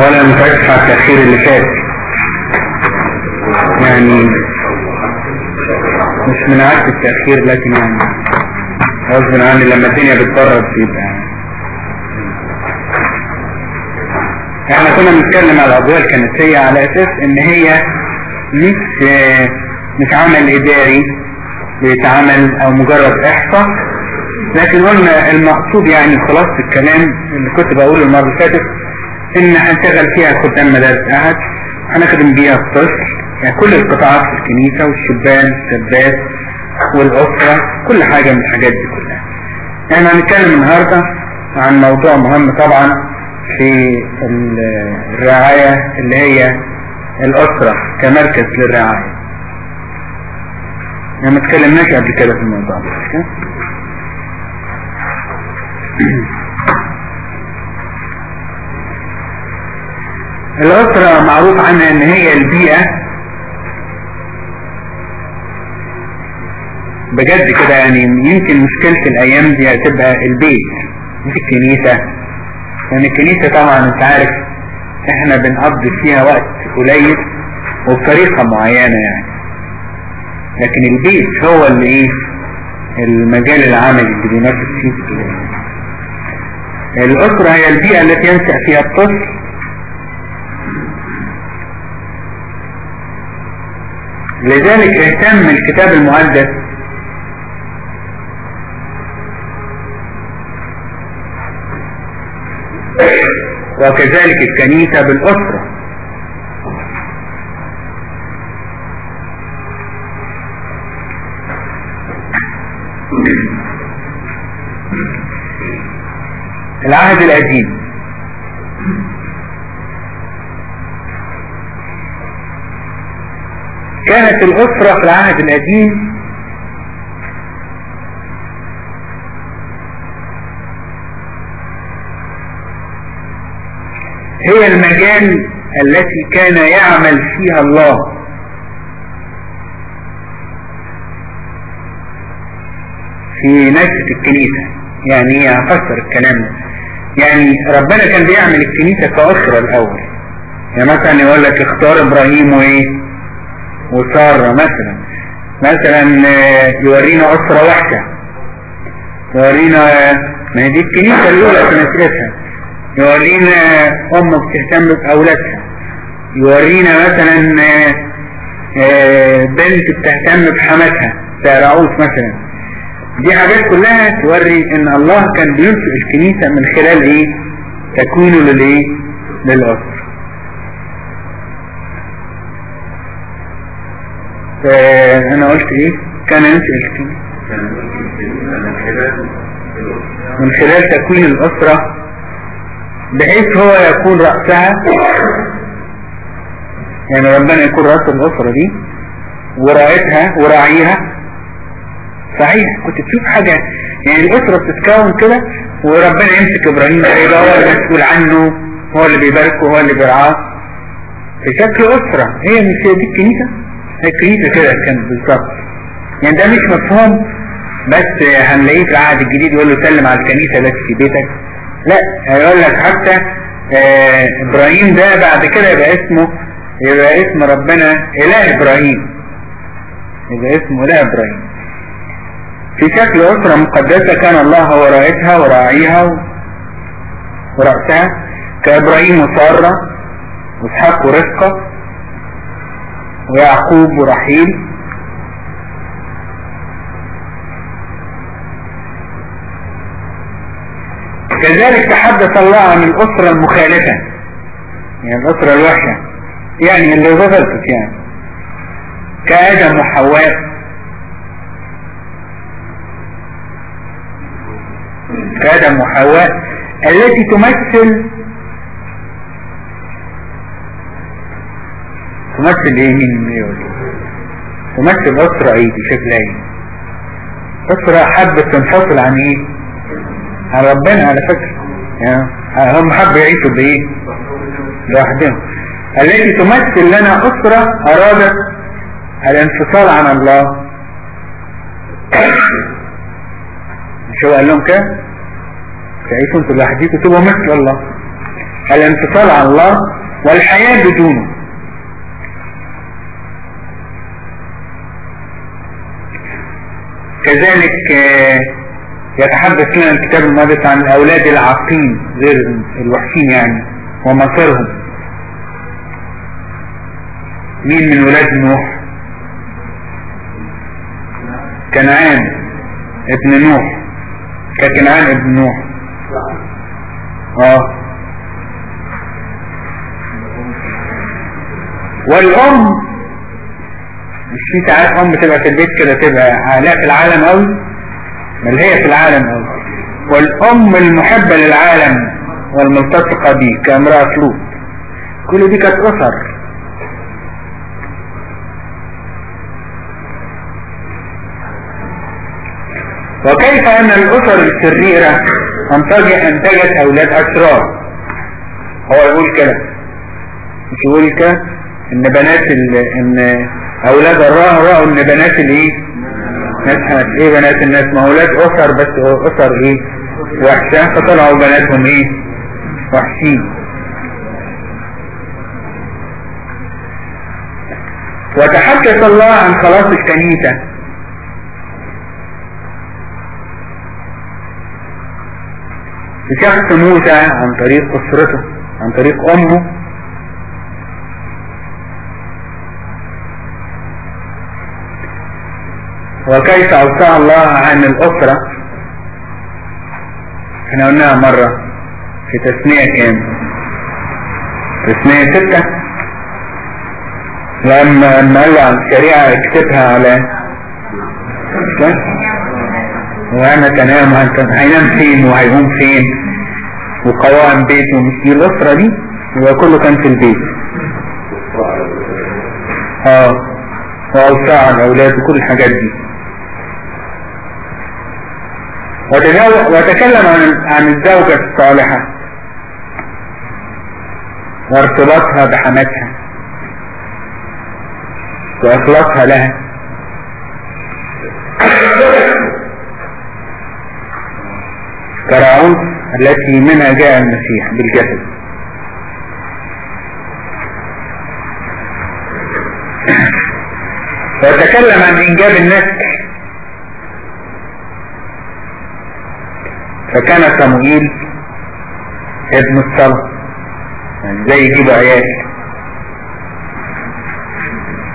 اولا متاسف على التأخير اللي فات. يعني مش من عادة التأخير لكن يعني غصب عني لما الدنيا بتبرد بيبقى إحنا كنا بنتكلم على الأضواء الكنسية على أساس إن هي مش مش عمل إداري بيتعمل أو مجرد إحصاء. لكن قلنا المقصود يعني خلاصة الكلام اللي كنت بقوله المرة اللي فاتت إن هنشغل فيها خدام مدارس قاعد هنخدم بيها الطفل يعني كل القطاعات في الكنيسة والشبان والشابات والأسرة كل حاجة من الحاجات دي كلها. يعني هنتكلم النهاردة عن موضوع مهم طبعا في الرعاية اللي هي الأسرة كمركز للرعاية. يعني ما اتكلمناش قبل كده في الموضوع ده. الأسرة معروف عنها إن هي البيئة. بجد كده يعني يمكن مشكلة الأيام دي هتبقى البيت مش الكنيسة. لأن الكنيسة طبعا أنت عارف إحنا بنقضي فيها وقت قليل وبطريقة معينة يعني. لكن البيت هو اللي إيه؟ المجال العملي اللي بينافس فيه الأسرة هي البيئة التي ينشأ فيها الطفل لذلك اهتم الكتاب المقدس وكذلك الكنيسة بالأسرة. العهد القديم. كانت الأسرة في العهد القديم هي المجال التي كان يعمل فيها الله. في نشأة الكنيسة. يعني هفسر الكلام. ده يعني ربنا كان بيعمل الكنيسة كأسرة الأول. يعني مثلا يقول لك اختار إبراهيم وإيه؟ وسارة مثلا. مثلا يورينا أسرة واحدة يورينا ما دي الكنيسة الأولى في نشأتها يورينا أم بتهتم بأولادها. يورينا مثلا بنت بتهتم بحماتها سارعوس مثلا. دي حاجات كلها توري إن الله كان بينشئ الكنيسة من خلال إيه؟ تكوينه للإيه؟ للأسر أنا قلت إيه؟ كان ينشئ الكنيسة من خلال تكوين الأسرة بحيث هو يكون رأسها يعني ربنا يكون رأس الأسرة دي وراعتها وراعيها صحيح كنت تشوف حاجة. يعني الأسرة بتتكون كده وربنا يمسك إبراهيم ده يبقى هو المسؤول عنه هو اللي بيباركه هو اللي بيرعاه. في شكل أسرة. هي مش دي الكنيسة؟ الكنيسة كده كانت بالظبط. يعني ده مش مفهوم بس هنلاقيه في العهد الجديد يقول له سلم على الكنيسة التي في بيتك. لا هيقول لك حتى آه إبراهيم ده بعد كده يبقى اسمه يبقى اسم ربنا إله إبراهيم. يبقى اسمه إله إبراهيم. في شكل أسرة مقدسة كان الله هو رائتها وراعيها ورأسها. كإبراهيم وسارة وإسحاق ورفقة ويعقوب ورحيل كذلك تحدث الله عن الأسرة المخالفة. يعني الأسرة الوحشة. يعني اللي غلطت يعني. كآدم وحواء. كآدم وحواء. التي تمثل تمثل إيه مين يقول تمثل أسرة إيه بشكل إيه أسرة حبت تنفصل عن إيه؟ عن ربنا على فكرة. يعني هم حبوا يعيشوا بإيه؟ لوحدهم. التي تمثل لنا أسرة أرادت الانفصال عن الله. مش هو قال لهم كده؟ تعيشوا أنتوا لوحديكم تبقوا مثل الله. الانفصال عن الله والحياة بدونه. كذلك آه، يتحدث لنا الكتاب المقدس عن الأولاد العاقين غير الوحشين يعني ومصيرهم. مين من ولاد نوح؟ كنعان ابن نوح. ككنعان ابن نوح. آه. والأم في ساعات أم تبقى في البيت كده تبقى لا في العالم أوي بل هي في العالم أوي. والأم المحبة للعالم والملتصقة به كامرأة لوط كل دي كانت أسر وكيف أن الأسر الشريرة أنتجت أولاد أشرار هو يقول كده. مش يقول كده إن بنات ال... إن أولاد الله رأوا إن بنات الإيه ناس إيه بنات الناس؟ ما أولاد أسر بس أسر إيه؟ وحشة فطلعوا بناتهم إيه؟ وحشين. وتحدث الله عن خلاص الكنيسة بشخص موسى عن طريق أسرته عن طريق أمه وكيف أوسع الله عن الأسرة؟ إحنا قلناها مرة في تسمية كام تسمية ستة. لما لما قال عن الشريعة اكتبها على؟ وأنا تنام هينام فين وهيقوم فين؟ وقوائم بيته مش دي الأسرة دي؟ يبقى كله كان في البيت. آه. واوساع الاولاد وكل الحاجات دي. وتكلم عن عن الزوجة الصالحة. وارتباطها بحماتها. وإخلاصها لها. كراعوس التي منها جاء المسيح بالجسد. وتكلم عن إنجاب النسل فكان صموئيل ابن الصلاة إزاي يجيبوا عيال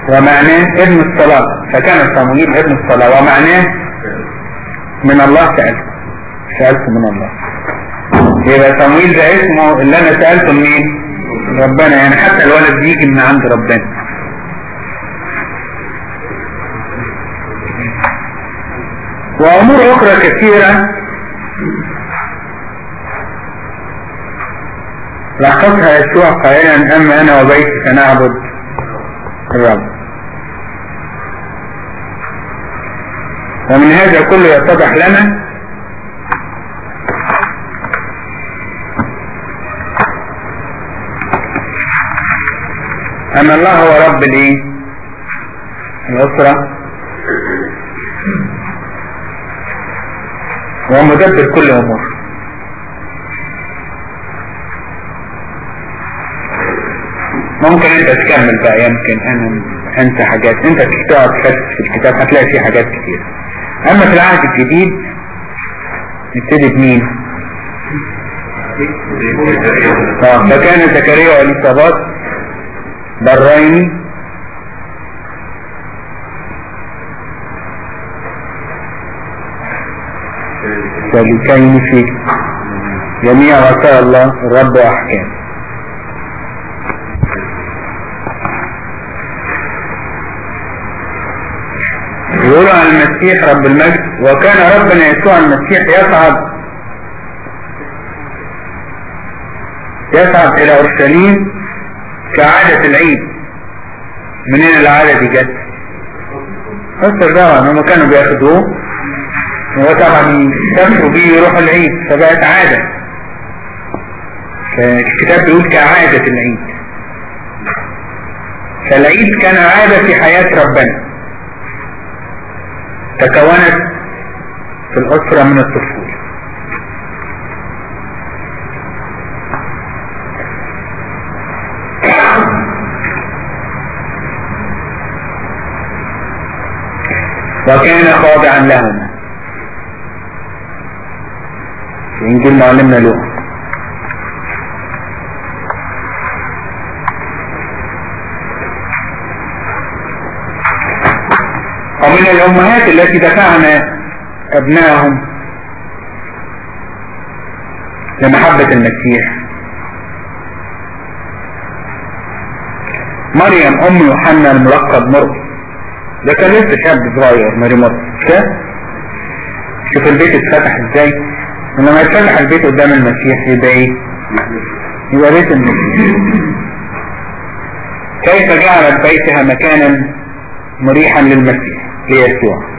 ومعناه ابن الصلاة. فكان صموئيل ابن الصلاة. ومعناه من الله سألته سألته من الله. يبقى صموئيل ده اسمه اللي أنا سألته منين؟ ربنا. يعني حتى الولد بيجي من عند ربنا. وأمور أخرى كثيرة. لخصها يسوع قائلا أما أنا وبيتي فنعبد الرب. ومن هذا كله يتضح لنا أن الله هو رب الإيه؟ الأسرة ومدبر كل أمور. ممكن انت تكمل بقى يمكن أنا انسى حاجات. انت تفتش في الكتاب هتلاقي فيه حاجات كتير. اما في العهد الجديد نبتدي بمين؟ آه فكان زكريا واليصابات برين سالكين في جميع وصايا الله الرب واحكامه يقولوا عن المسيح رب المجد وكان ربنا يسوع المسيح يصعد يصعد إلى أورشليم كعادة العيد. منين العادة دي جت؟ فسر طبعا هم كانوا بياخدوه. هو طبعا يسافروا بيه يروحوا العيد فبقت عادة. فالكتاب بيقول كعادة العيد. فالعيد كان عادة في حياة ربنا. تكونت في الأسرة من الطفولة وكان خاضعا لهما في إنجيل معلمنا لهم. ومن الأمهات التي دفعنا ابنائهم لمحبة المسيح. مريم أم يوحنا الملقب مرقس ده كان لسه شاب صغير ماري مرقس شوف البيت اتفتح إزاي؟ ولما يتفتح البيت قدام المسيح يبقى إيه؟ يبقى بيت المسيح. كيف جعلت بيتها مكانا مريحا للمسيح؟ ليسوع.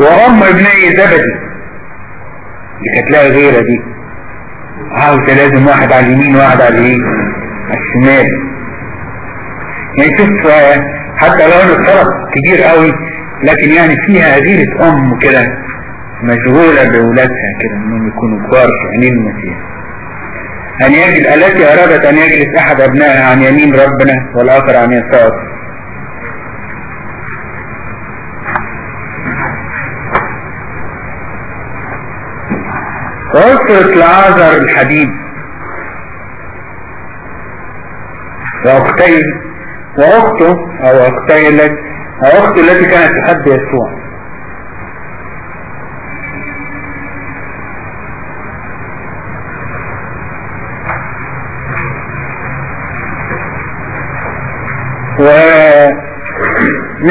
وام ابني زبدي دي كانت لها غيرة دي عاوزة لازم واحد على اليمين واحد على على الشمال. يعني شوف حتى لو أنه الطرف كبير قوي لكن يعني فيها غيرة أم كده مشغولة بولادها كده إنهم يكونوا كبار في عينين المسيح أن يجل التي ارادت أن يجلس أحد ابنائها عن يمين ربنا والآخر عن يسار. وأسرة لعازر الحبيب وأختي وأخته أو أختي التي أو أخته التي كانت تحب يسوع.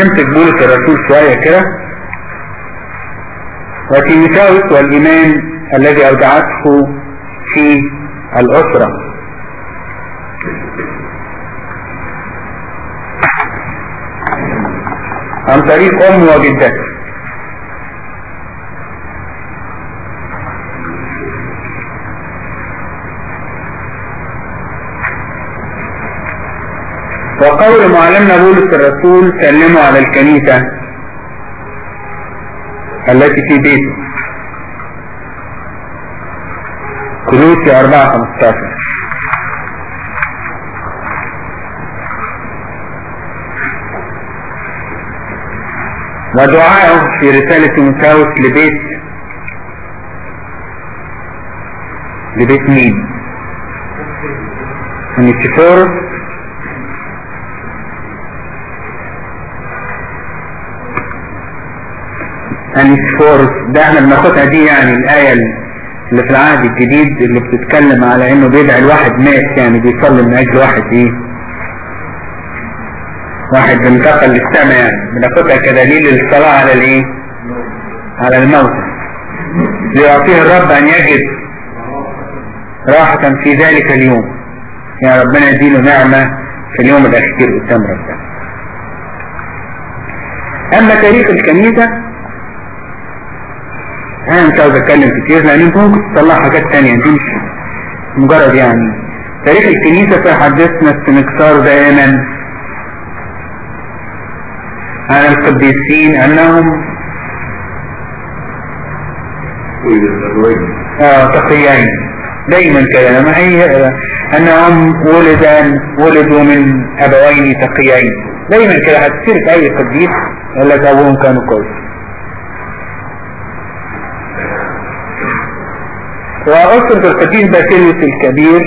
ونمسك بولس الرسول شوية كده. وتيموثاوس والإيمان الذي أودعته في الأسرة. عن طريق أم وجدته وقول معلمنا بولس الرسول سلموا على الكنيسة التي في بيته. كلوسي أربعة خمستاشر. ودعائه في رسالة تيموثاوس لبيت لبيت مين؟ نيكيفورس أنيسفورس ده إحنا بناخدها دي يعني الآية اللي في العهد الجديد اللي بتتكلم على إنه بيدعي الواحد مات يعني بيصلي من أجل واحد إيه واحد انتقل للسماء يعني. بناخدها كدليل الصلاة على الإيه؟ على الموت. ليعطيه الرب أن يجد راحة في ذلك اليوم. يعني ربنا يديله نعمة في اليوم الأخير قدام ربنا. أما تاريخ الكنيسة أنا مش عاوز أتكلم كتير لأن أنت ممكن تطلع حاجات تانية دي مش مجرد يعني. تاريخ الكنيسة فحدثنا استنكسار دائما عن القديسين أنهم آه تقيين دايما ما هي أنهم ولدا ولدوا من أبوين تقيين. دايما كده هتصير أي قديس لك أبوهم كانوا كويس. وأسرة القديس باسيليوس الكبير.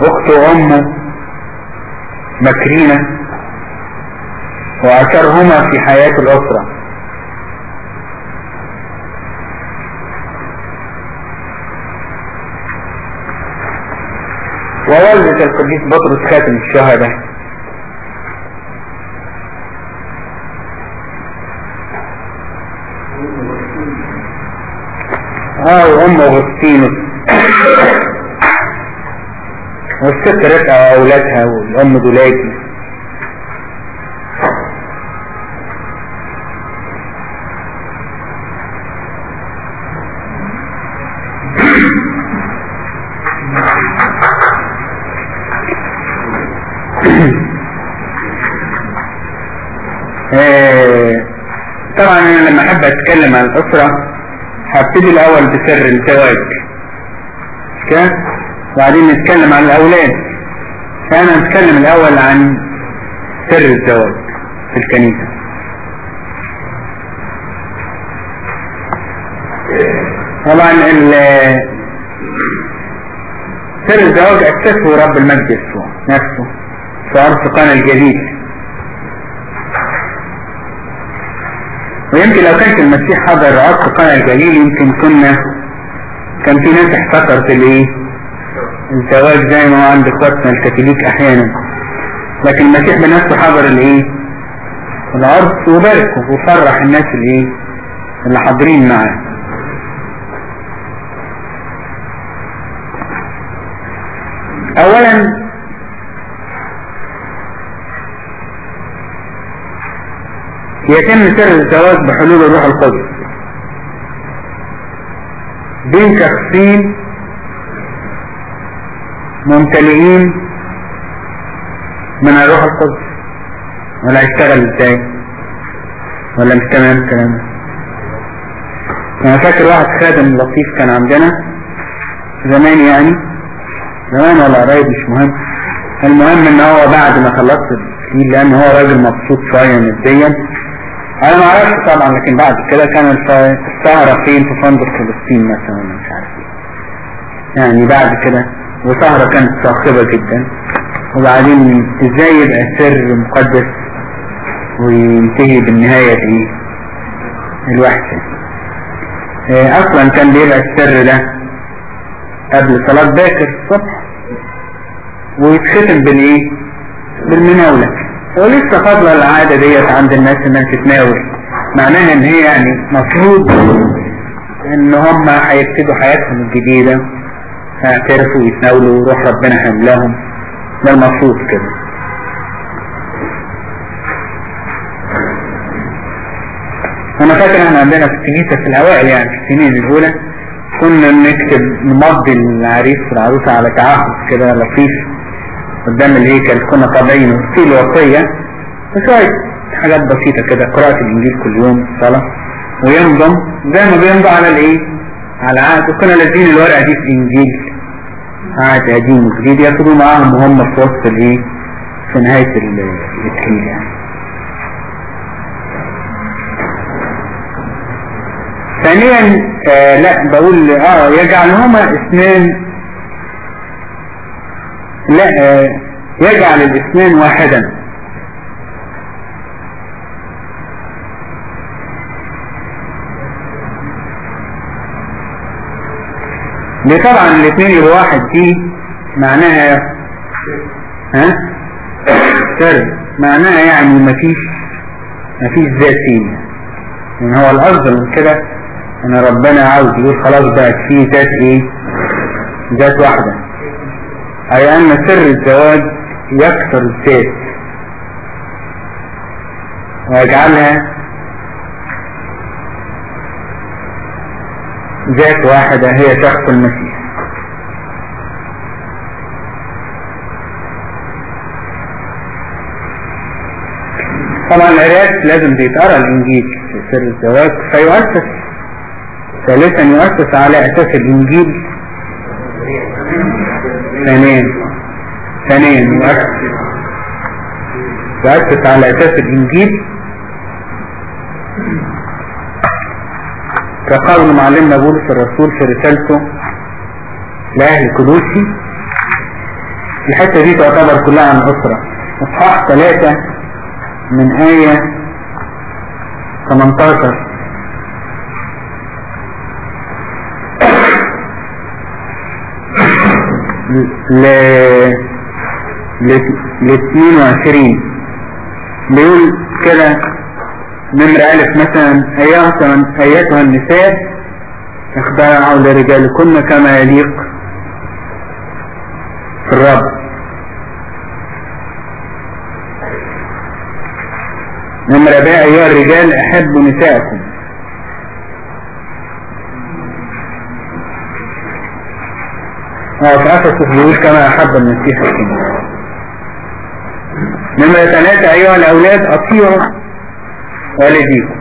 أخت أمه مكرينة وأثرهما في حياة الأسرة. ووالدة القديس بطرس خاتم الشهداء آه وام اغسطينوس والست رفقة واولادها والأم دولاجي عن الاسره هبتدي الأول بسر الزواج كده وبعدين نتكلم عن الأولاد. فأنا نتكلم الأول عن سر الزواج في الكنيسة. طبعا سر الزواج أسسه رب المجد نفسه في عرس قانا الجليل لو كانت المسيح حضر عرس قانا الجليل يمكن كنا كان في ناس احتقرت الايه الزواج زي ما هو عند إخواتنا الكاثوليك أحيانا. لكن المسيح بنفسه حضر الايه العرس وباركه وفرح الناس الايه اللي حاضرين معاه. اولا يتم سر الزواج بحلول الروح القدس. بين شخصين ممتلئين من الروح القدس. ولا يشتغل إزاي؟ ولا مش تمام الكلام أنا فاكر واحد خادم لطيف كان عندنا زمان يعني زمان ولا قريب مش مهم. المهم إن هو بعد ما خلصت لأن هو راجل مبسوط شوية ماديا أنا ما أعرفش طبعا لكن بعد كده كان السهرة فين؟ في فندق فلسطين مثلا مش عارف. يعني بعد كده وسهرة كانت صاخبة جدا. وبعدين إزاي يبقى سر مقدس وينتهي بالنهاية إيه الوحشة إيه أصلا كان بيبقى السر ده قبل صلاة باكر الصبح ويتختم بالإيه؟ بالمناولة. ولسه فاضلة العادة ديت عند الناس إنها تتناول. معناها إن هي يعني مفروض إن هم هيبتدوا حياتهم الجديدة هيعترفوا ويتناولوا وروح ربنا حملهم ده المفروض كده. أنا فاكر إحنا عندنا في الكنيسة في الأوائل يعني في السنين الأولى كنا نكتب نمضي العريس والعروسة على تعهد كده لطيف. قدام الهيكل كنا طابعينه في الوصية. وشوية حاجات بسيطة كده قراءة الإنجيل كل يوم الصلاة وينضم زي ما بيمضى على الإيه؟ على عهد. وكنا لازين الورقة دي في الإنجيل. عهد قديم وجديد. ياخدوا معاهم وهم في وسط الإيه؟ في نهاية التكليل يعني. ثانيا آه لا بقول آه يجعلهما اثنان لا آه يجعل الاثنان واحدا. دي طبعا الاثنين يبقوا واحد دي معناها ها؟ سر معناها يعني مفيش مفيش ذاتين يعني هو الافضل من كده إن ربنا عاوز يقول خلاص بقت فيه ذات إيه؟ ذات واحدة. أي أن سر الزواج يكسر الذات ويجعلها ذات واحدة هي شخص المسيح. طبعا القراءات لازم بيتقرأ الإنجيل في سر الزواج فيؤسس ثالثا يؤسس على أساس الإنجيل. ثانيا ثانيا يؤسس يؤسس على أساس الإنجيل. كقول معلمنا بولس الرسول في رسالته لأهل كلوسي الحتة دي تعتبر كلها عن أسرة. إصحاح ثلاثة من آية 18 ل ل 22 بيقول كده نمرة ألف مثلا أيها أيتها النساء اخضعوا لرجالكن كما يليق في الرب. نمرة ب أيها الرجال أحبوا نساءكم. أفسس بيقول كما أحب المسيح الكنيسة نمرة ثلاثة أيها الأولاد أطيعوا والديكم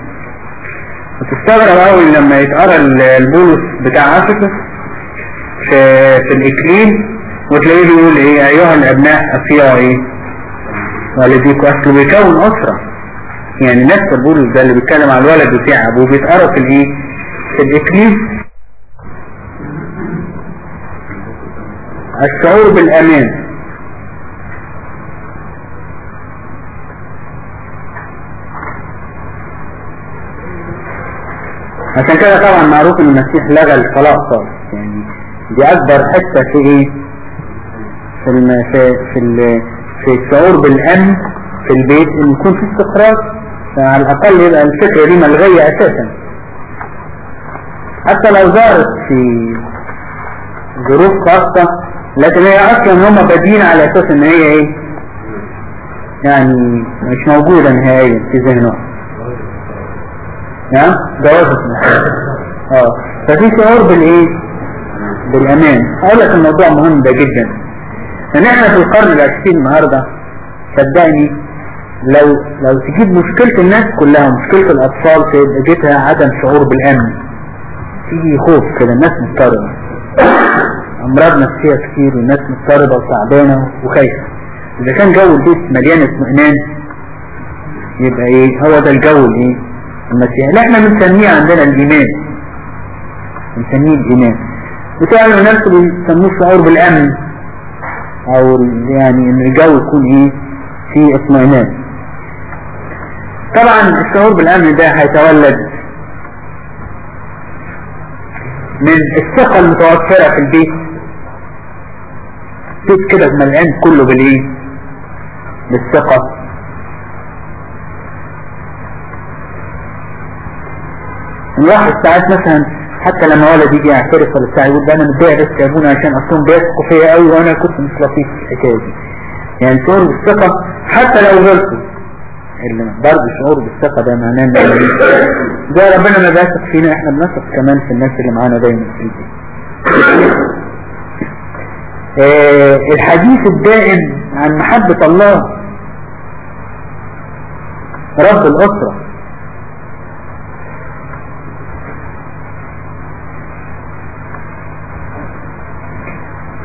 وتستغرب أوي لما يتقرأ البولس بتاع أفسس في, في الإكليل وتلاقيه بيقول إيه أيها الأبناء اطيعوا إيه والديكوا اصله بيكون أسرة. يعني نفس بولس ده اللي بيتكلم على الولد بتاع ابوه بيتقرا في الإيه؟ في الإكليل. الشعور بالأمان عشان كده طبعا معروف إن المسيح لغى الطلاق خالص يعني دي أكبر حتة في إيه في. في في. في الشعور بالأمن في البيت إن يكون في استقرار فعلى الأقل يبقى الفكرة دي ملغية أساسا حتى لو ظهرت في ظروف خاصة لكن هي أصلا هم بادين على أساس إن هي إيه؟ يعني مش موجودة نهائيا في ذهنهم نعم جوازة آه. ففي شعور بالإيه؟ بالأمان. أقول لك الموضوع مهم ده جدا. إن إحنا في القرن العشرين النهاردة صدقني لو لو تجيب مشكلة الناس كلها مشكلة الأطفال في جيتها عدم شعور بالأمن في خوف كده الناس مضطربة أمراض نفسية كتير والناس مضطربة وتعبانة وخايفة. إذا كان جو البيت مليان اطمئنان يبقى إيه؟ هو ده الجو الايه المسيح اللي إحنا بنسميه عندنا الإيمان. بنسميه الإيمان. وتعمل نفسه بيسموه شعور بالأمن أو يعني إن الجو يكون إيه؟ فيه اطمئنان. طبعا الشعور بالأمن ده هيتولد من الثقة المتوفرة في البيت. بيت كده ملعان كله بالإيه؟ بالثقة. الواحد ساعات مثلا حتى لما ولد يجي يعترف ولا بتاع يقول ده أنا متضايق بس يا أبونا عشان اصلهم بيثقوا فيا قوي وأنا كنت مش لطيف في الحكاية دي. يعني شعور بالثقة حتى لو غلطوا اللي برضه شعور بالثقة ده معناه ان ده ربنا ما بيثق فينا إحنا بنثق كمان في الناس اللي معانا دايما في البيت. الحديث الدائم عن محبة الله رب الأسرة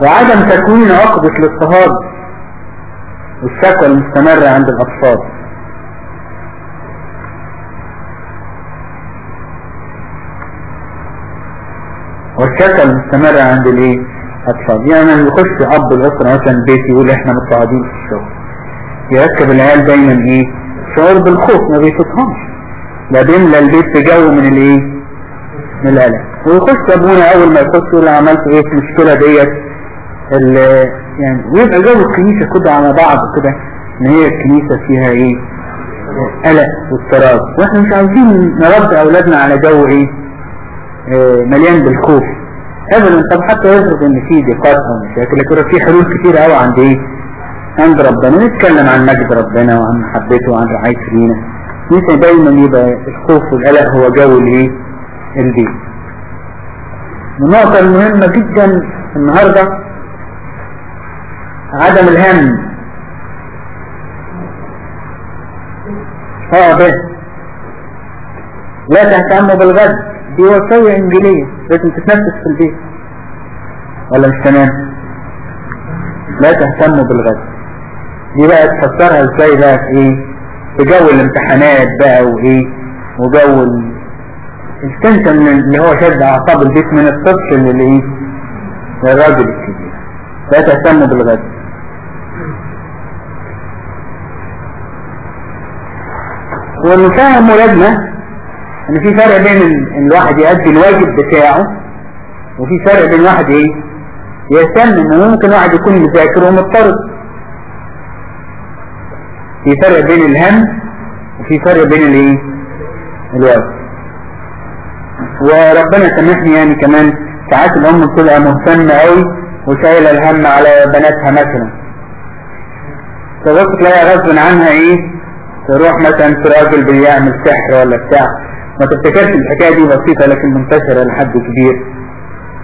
وعدم تكوين عقدة الاضطهاد والشكوى المستمرة عند الأطفال والشكوى المستمرة عند الإيه؟ الأطفال يعني يخش أب الأسرة مثلا بيت يقول إحنا مضطهدين في الشغل. يركب العيال دايما إيه؟ شعور بالخوف ما بيفوتهمش ده بيملى البيت بجو من الإيه؟ من القلق. ويخش أبونا أول ما يخش يقول عملت إيه في المشكلة ديت؟ يعني ويبقى جو الكنيسة كده على بعض كده إن هي الكنيسة فيها إيه؟ قلق واضطراب. وإحنا مش عاوزين نرد أولادنا على جو إيه؟ آه مليان بالخوف. ابدا. طب حتى يفرض إن في ضيقات أو مشاكل لكن في حلول كتير قوي عند إيه عند ربنا. نتكلم عن مجد ربنا وعن محبته وعن رعايته لينا نسي دايما يبقى الخوف والقلق هو جو الايه البيت النقطة المهمة جدا النهارده عدم الهم. آه ده لا تهتموا بالغد. دي وصية انجيلية لازم تتنفس في البيت. ولا مش تمام؟ لا تهتموا بالغد دي بقى تفسرها إزاي بقى؟ في إيه؟ في جو الامتحانات بقى وإيه؟ وجو ال tension اللي هو شد أعصاب البيت من الطفل للإيه؟ للراجل الكبير. لا تهتموا بالغد ونفهم ولادنا إن في فرق بين ال... الواحد يؤدي الواجب بتاعه وفي فرق بين واحد إيه؟ يهتم إنه ممكن واحد يكون مذاكر ومضطرب في فرق بين الهم وفي فرق بين الايه الواجب. وربنا سامحني يعني كمان ساعات الأم بتبقى مهتمة قوي وشايلة الهم على بناتها مثلا. فبص تلاقيها غصب عنها إيه؟ تروح مثلا في راجل بيعمل سحر ولا بتاع. ما تفتكرش الحكاية دي بسيطة لكن منتشرة لحد كبير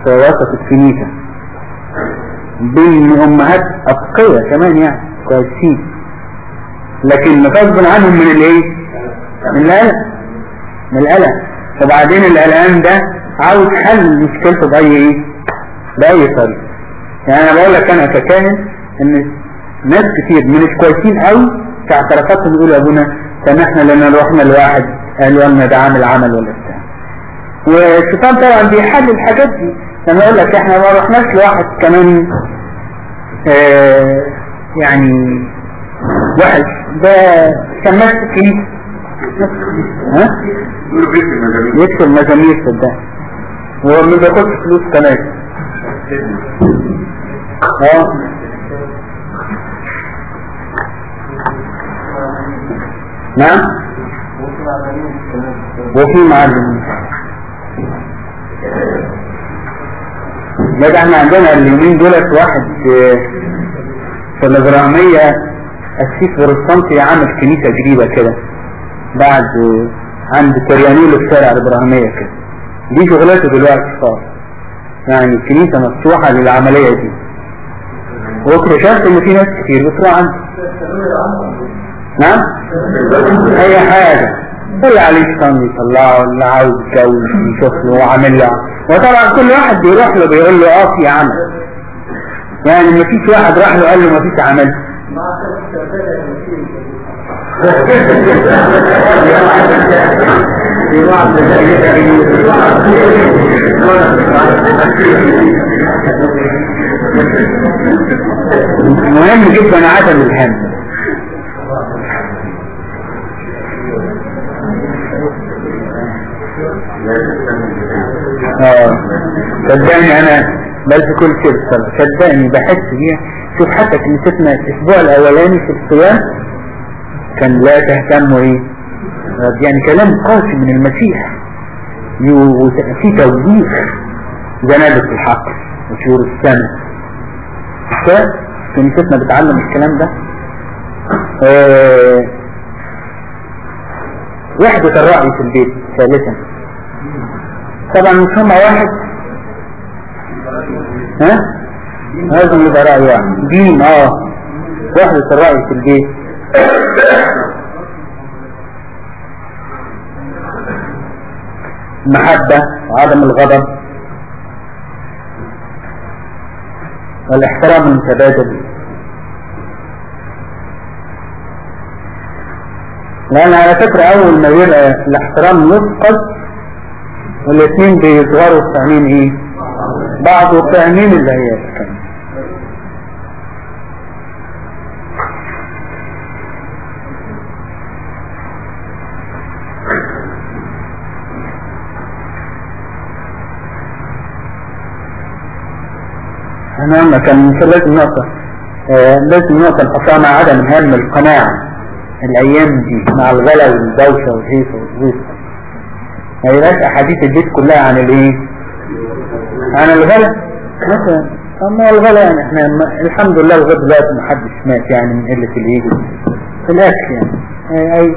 في وسط الكنيسة. بين أمهات اتقيه كمان يعني كويسين. لكن غصب عنهم من الإيه؟ من القلق. من القلق. وبعدين القلقان ده عاوز حل مشكلته بأي إيه؟ بأي طريقة. يعني أنا بقول لك أنا ككاهن إن ناس كتير من كويسين قوي في اعترافاتهم يقولوا يا أبونا سامحنا لأن رحنا لواحد قالوا لنا ده عامل عمل ولا بتاع. والشيطان طبعا بيحل الحاجات دي. لما يقول لك إحنا ما رحناش لواحد كمان آه يعني وحش. ده سماك في الكنيسة. ها؟ يكسر مزامير صدق وما بياخدش فلوس كمان. آه نعم؟ وفي معلم. ده إحنا عندنا اليومين دولت واحد في الإبراهيمية السيف بروتستانتي عامل كنيسة جديدة كده بعد عند كريانيل الشارع الإبراهيمية كده. دي شغلته دلوقتي صار يعني الكنيسة مفتوحة للعملية دي. واكتشفت إن في ناس كتير بتروح عنده نعم؟ أي حاجة. اللي عليه شيطان يطلعه اللي عاوز يتجوز يشوف له وعامل له. وطبعا كل واحد بيروح له بيقول له آه في عمل. يعني ما فيش واحد راح له قال له ما فيش عمل. مهم جدا عدم الهم. آه. صدقني أنا بل في كل بالصلاة صدقني بحس بيها شوف حتى كنيستنا الأسبوع الأولاني في الصيام كان لا تهتموا إيه يعني كلام قاسي من المسيح. في توجيه. جنابة الحق وشهور السنة كنيستنا بتعلم الكلام ده. آه. وحدة الرأي في البيت ثالثا. طبعا هما واحد؟ ها؟ لازم يبقى رأي واحد دين آه. وحدة الرأي في البيت المحبة وعدم الغضب. والاحترام المتبادل. لأن على فكرة أول ما يبقى الإحترام يفقد والاثنين بيصغروا فاهمين إيه؟ بعض وفاهمين اللي هي الكلام أنا كان لازم نقطة. آه لازم نقطة. الحصاة مع عدم هم القناعة الأيام دي مع الغلا والدوشة والهيصة والهيصة. ما يبقاش أحاديث البيت كلها عن الإيه؟ عن الغلا. مثلا أما الغلا يعني إحنا الحمد لله لغاية دلوقتي ما حدش مات يعني من قلة الإيد في الأكل يعني. أي, أي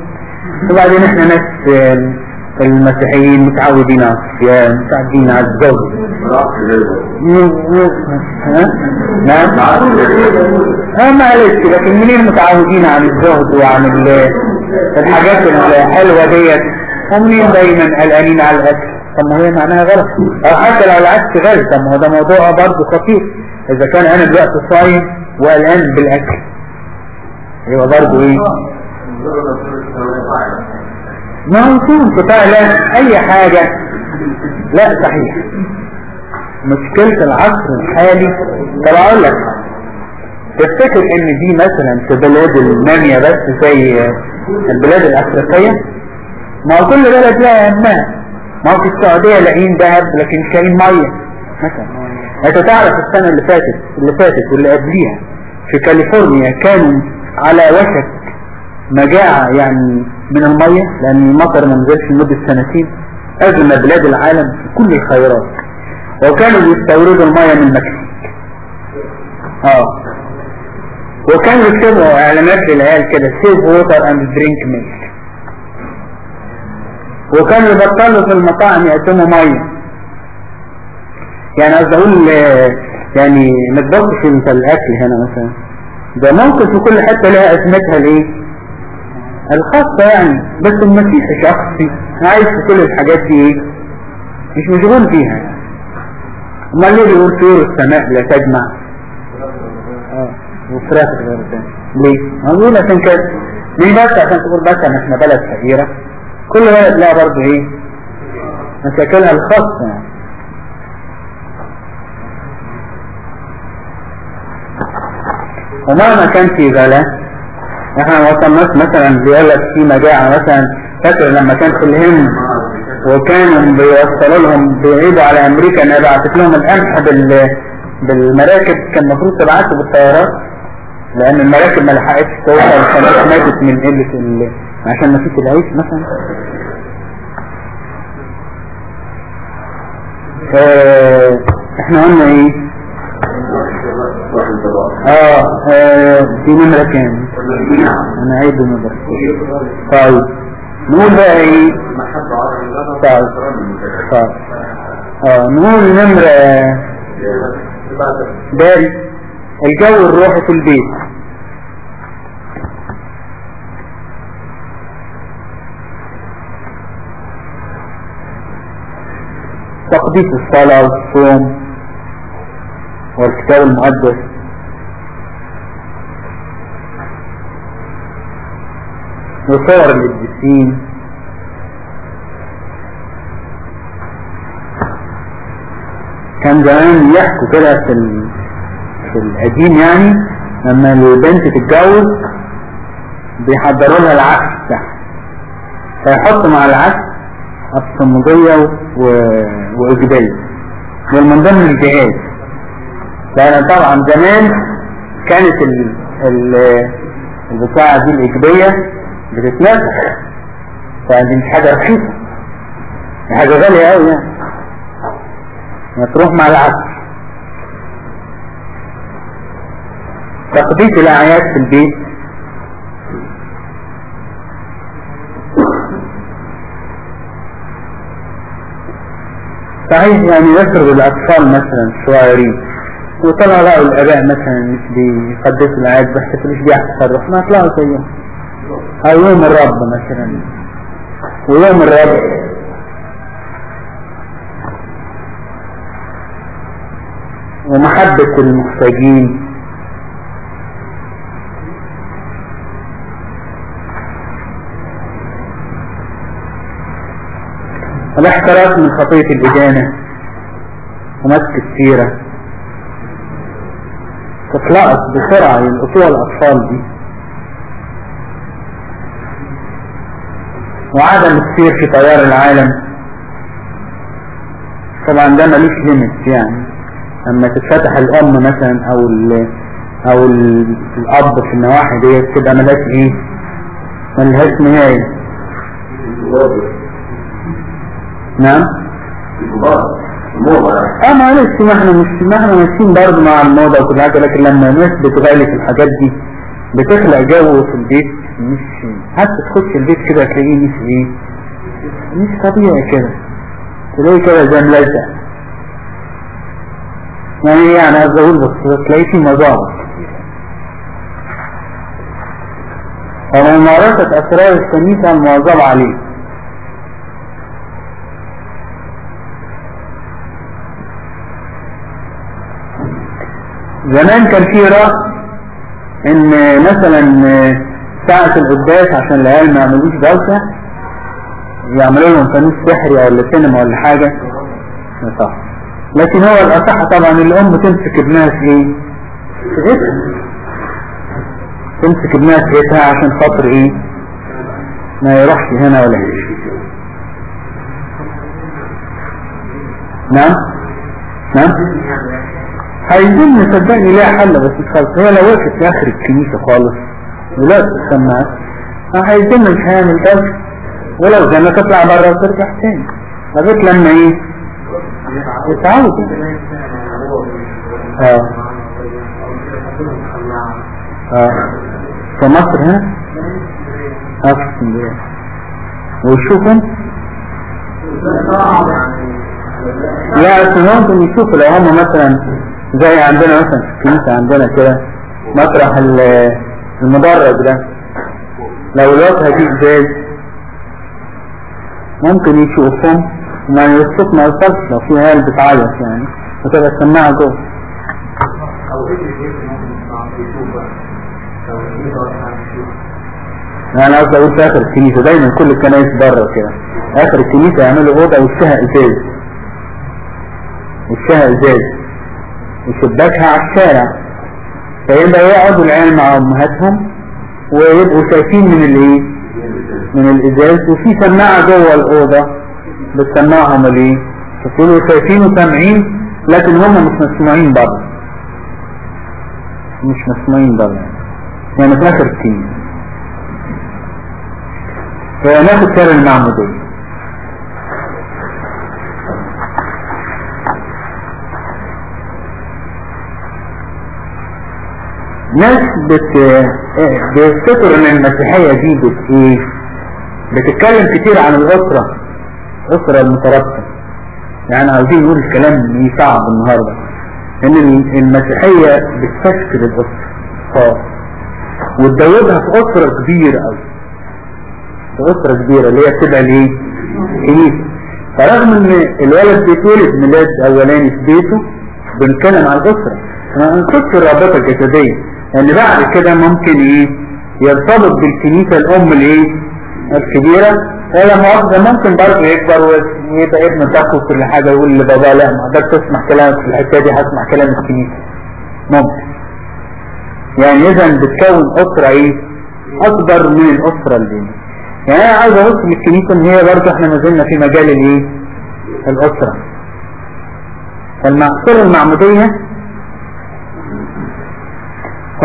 وبعدين إحنا ناس المسيحيين متعودين على الصيام متعودين على الزوج. نعم. آه معلش لكن منين متعودين عن الزهد وعن الحاجات الحلوة ديت؟ ومنين دايما قلقانين على الاكل طب ما هي معناها غلط. أو حتى لو العكس غلط طب ما هو ده موضوع برضه خطير. إذا كان أنا دلوقتي صايم وقلقان بالأكل. يبقى برضه إيه؟ ما هو يكون قطاع لا أي حاجة. لا صحيح. مشكلة العصر الحالي. طب أقول لك تفتكر إن دي مثلا في بلاد النامية بس زي البلاد الأفريقية؟ ما هو كل بلد لها همها ما هو في السعودية لاقيين ذهب لكن لاقيين مية مثلا. أنت تعرف السنة اللي فاتت اللي فاتت واللي قبليها. في كاليفورنيا كانوا على وشك مجاعة يعني من المية لأن المطر ما نزلش لمدة سنتين. أغنى بلاد العالم في كل الخيرات وكانوا بيستوردوا المية من المكسيك آه. وكانوا يكتبوا إعلانات للعيال كده save water and drink milk وكانوا يبطلوا في المطاعم يقدموا مية يعني قصدي أقول يعني ما تبصش أنت الأكل هنا مثلا. ده ممكن في كل حتة لها ازمتها الايه الخاصة يعني بس المسيح شخصي. عايش في كل الحاجات دي إيه؟ مش مشغول فيها. أمال ليه بيقول طيور السماء لا تجمع؟ آه وفراخ غير تاني ليه؟ ما بيقول عشان كده. ليه بس؟ عشان تقول بس إحنا بلد فقيرة. كل بلد لها برضه إيه؟ مشاكلها الخاصة يعني. ومهما كان في غلا إحنا ما وصلناش مثلا بيقول لك في مجاعة مثلا. فاكر لما كان في الهند وكانوا بيوصلوا لهم بيعيدوا على أمريكا إن بعتت لهم القمح بال بالمراكب؟ كان المفروض تبعته بالطيارات لأن المراكب ما لحقتش توصل كانت ماتت من قلة. عشان ما فيش العيش مثلا. آه إحنا قلنا إيه؟ آه, آه في نمرة كام؟ أنا عيد نمرة طيب نقول بقى إيه؟ طيب طيب. آه نقول نمرة. داري الجو الروحي في البيت. تقديس الصلاة والصوم والكتاب المقدس وصور القديسين كان زمان يحكوا كده في. في القديم يعني لما البنت تتجوز بيحضروا لها العفش بتاعها فيحطوا مع العفش الصمودية و... وإجبالية دول من ضمن الجهاز. لأن طبعا زمان كانت ال... ال... البتاعة دي الإجبية بتتنفخ فدي مش حاجة رخيصة دي حاجة غالية أوي يعني. تروح مع العفش تقديس الأعياد في البيت. صحيح يعني يسرد الأطفال مثلا الصغيرين وطلع لقوا الآباء مثلا مش بيقدسوا الأعياد بيحتفلوش بيها تصرف ما طلعوا زيهم أو يوم الرب مثلا. ويوم الرب. ومحبة المحتاجين. الاحتراس من خطية الإدانة ومسك السيرة. تطلقت بسرعة يلقطوها الأطفال دي. وعدم السير في تيار العالم. طبعا ده ملوش ليميت يعني. لما تتفتح الأم مثلا أو ال أو ال الأب في النواحي ديت تبقى ملهاش إيه؟ ملهاش نهاية. نعم. آه معلش ما إحنا مش ما إحنا ماشيين برضه مع الموضة وكل حاجة لكن لما الناس بتغالي في الحاجات دي بتخلق جو في البيت مش حتى تخش البيت كده تلاقيه مش إيه؟ مش طبيعي كده. تلاقيه كده زي ملزق. يعني يعني عايز أقول بس تلاقيه في مظاهر وممارسة أسرار الكنيسة المواظبة عليه. زمان كان في رأي إن مثلا ساعة القداس عشان العيال ما يعملوش دوشة يعملوا لهم فانوس سحري ولا سينما ولا حاجة. صح لكن هو الأصح طبعا الأم تمسك ابنها في إيه؟ في ايدها تمسك ابنها في ايدها عشان خاطر إيه؟ ما يروحش هنا ولا هنا نعم؟ نعم؟ عايزين صدقني ليها حل بس مش خالص. هي لو وقفت آخر الكنيسة خالص ولقت السماعات عايزين مش هيعمل دوشة ولو زي ما تطلع بره وترجع تاني. لغاية لما إيه؟ يتعود. آه. آه. في مصر هنا آه في اسكندرية. ويشوفهم لا ممكن يشوفوا لو هم مثلا زي عندنا مثلا في الكنيسة عندنا كده مطرح المدرج ده. لو الواجهة دي ازاز ممكن يشوفهم وما الصوت ما يوصلش لو في عيال بتعيط يعني. وتبقى السماعة جوه. يعني أنا قصدي أقول في آخر الكنيسة دايما كل الكنائس بره كده. آخر الكنيسة يعملوا أوضة وشها ازاز وشها ازاز وشباكها على الشارع. فيبقى يقعدوا العيال مع أمهاتهم ويبقوا شايفين من الايه من الازاز وفي سماعة جوه الأوضة بتسمعهم الايه فكلوا شايفين وسامعين لكن هم مش مسموعين بره مش مسموعين بره يعني في آخر الكنيسة فناخد سر المعمودية. ناس بت بيفتكروا ان المسيحية دي بت إيه بتتكلم كتير عن الأسرة الاسرة المترابطة يعني عاوزين نقول الكلام إيه صعب النهاردة. إن المسيحية بتفشكل الاسرة خالص وتدوبها في أسرة كبيرة قوي في أسرة كبيرة اللي هي بتبقى الايه كنيسة فرغم إن الولد بيتولد ميلاد أولاني في بيته بنتكلم عن الأسرة. ما نقصدش الرابطة الجسدية. لأن بعد كده ممكن إيه يرتبط بالكنيسة الأم الايه الكبيرة. ولا مؤاخذة ممكن برضه يكبر ويبقى ابن تاخد كل حاجة يقول لبابا لا ما أقدرش أسمع كلامك في الحتة دي هسمع كلام الكنيسة. ممكن. يعني إذا بتكون أسرة إيه؟ أكبر من الأسرة اللي يعني أنا عاوز أبص للكنيسة إن هي برضه إحنا ما زلنا في مجال الإيه؟ الأسرة. فالمعصر المعمودية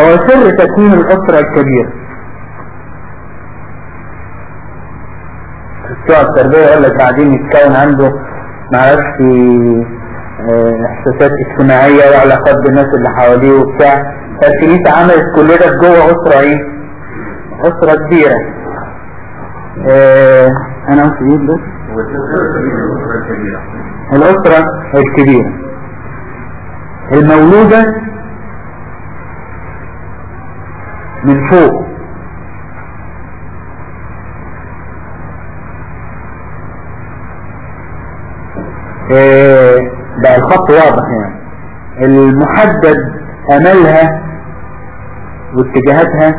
هو سر تكوين الأسرة الكبيرة. بتوع التربية لك بعدين يتكون عنده معرفش آه إحساسات اجتماعية وعلاقات بالناس اللي حواليه وبتاع. فالكنيسة عملت كل ده جوه أسرة إيه؟ أسرة كبيرة. آه أنا قلت إيه بس الأسرة الكبيرة. المولودة من فوق. بقى الخط واضح يعني. المحدد أملها واتجاهاتها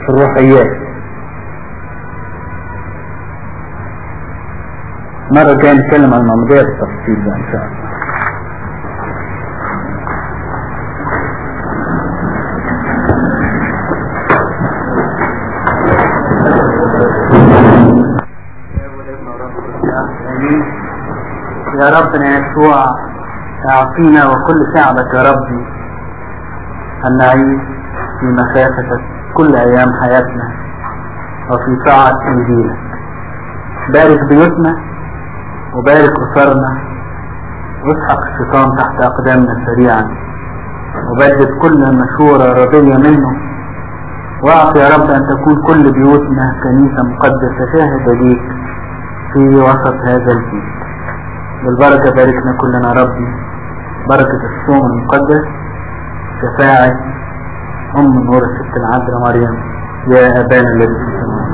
في الروحيات. مرة جاية نتكلم عن المعمودية بالتفصيل بقى إن شاء الله. يا ربنا يسوع اعطينا وكل شعبك يا ربي ان نعيش في مخافتك كل أيام حياتنا وفي طاعة انجيلك بارك بيوتنا وبارك أسرنا. واسحق الشيطان تحت أقدامنا سريعا. وبدد كل مشورة رضية منه واعط يا رب أن تكون كل بيوتنا كنيسة مقدسة شاهدة ليك في وسط هذا الجيل. بالبركة باركنا كلنا ربي. بركة الصوم المقدس. شفاعة أم نور الست العذراء مريم. يا أبانا الذي في السماوات